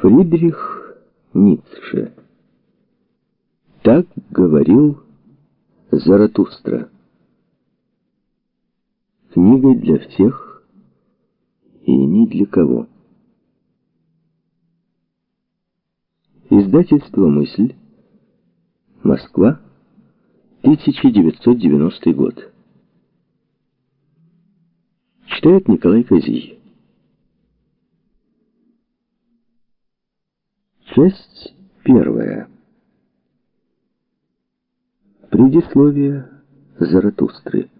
Фридрих Ницше. Так говорил Заратустра. Книга для всех и ни для кого. Издательство «Мысль», Москва, 1990 год. Читает Николай Козий. Часть первая. Предисловие Заратустры.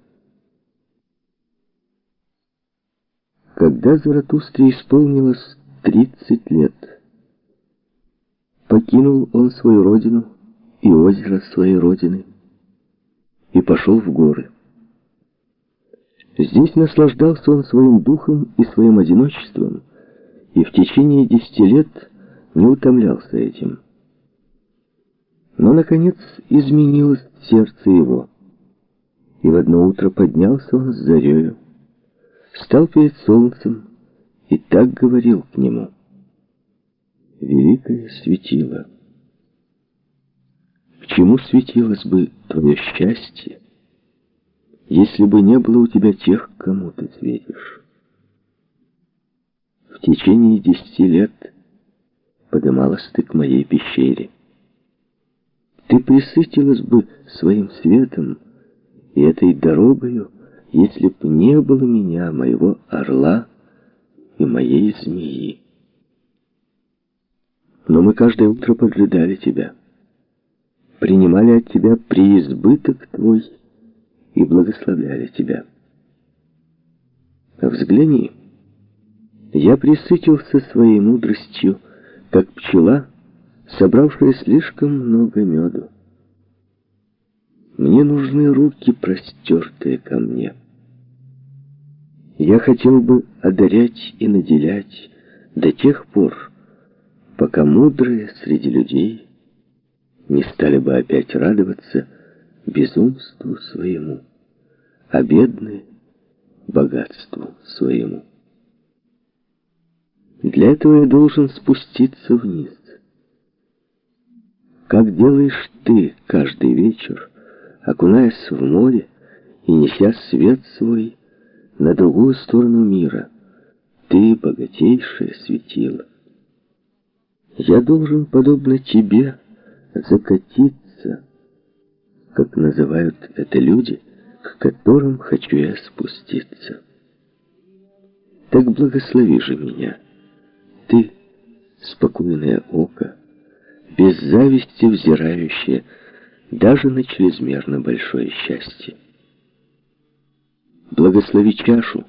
Когда Заратустре исполнилось 30 лет, покинул он свою родину и озеро своей родины и пошел в горы. Здесь наслаждался он своим духом и своим одиночеством, и в течение десяти лет не утомлялся этим. Но, наконец, изменилось сердце его, и в одно утро поднялся он с зарею, стал перед солнцем и так говорил к нему. Великое светило. К чему светилось бы твое счастье, если бы не было у тебя тех, кому ты светишь? В течение десяти лет подымалась ты к моей пещере. Ты присытилась бы своим светом и этой дорогою, если б не было меня, моего орла и моей змеи. Но мы каждое утро поджидали тебя, принимали от тебя преизбыток твой и благословляли тебя. Взгляни, я присытился своей мудростью, как пчела, собравшая слишком много меду. Мне нужны руки, простертые ко мне. Я хотел бы одарять и наделять до тех пор, пока мудрые среди людей не стали бы опять радоваться безумству своему, а бедные — богатству своему. Для этого я должен спуститься вниз. Как делаешь ты каждый вечер, окунаясь в море и неся свет свой на другую сторону мира, ты богатейшее светило. Я должен, подобно тебе, закатиться, как называют это люди, к которым хочу я спуститься. Так благослови же меня ты, спокойное око, без зависти взирающее даже на чрезмерно большое счастье. Благослови чашу,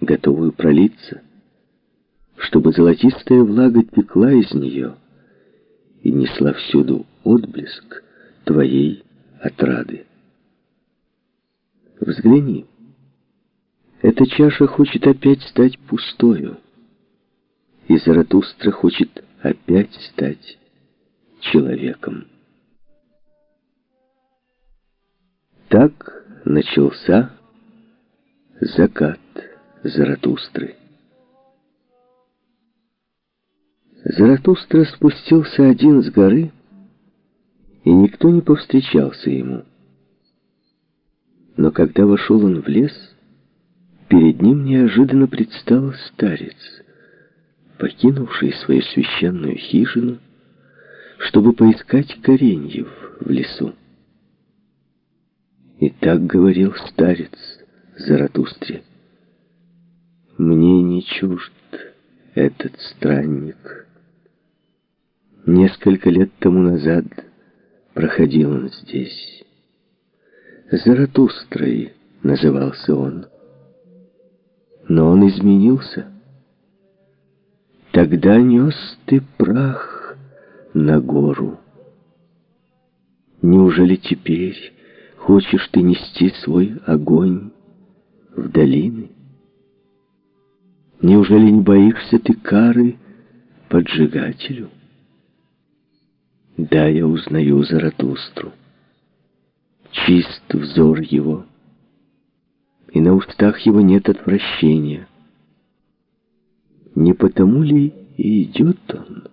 готовую пролиться, чтобы золотистая влага текла из нее и несла всюду отблеск твоей отрады. Взгляни, эта чаша хочет опять стать пустою и Заратустра хочет опять стать человеком. Так начался закат Заратустры. Заратустра спустился один с горы, и никто не повстречался ему. Но когда вошел он в лес, перед ним неожиданно предстал старец — покинувший свою священную хижину, чтобы поискать кореньев в лесу. И так говорил старец Заратустре. «Мне не чужд этот странник. Несколько лет тому назад проходил он здесь. Заратустрой назывался он. Но он изменился». Тогда нес ты прах на гору. Неужели теперь хочешь ты нести свой огонь в долины? Неужели не боишься ты кары поджигателю? Да, я узнаю Заратустру. Чист взор его, и на устах его нет отвращения. Не потому ли идет он?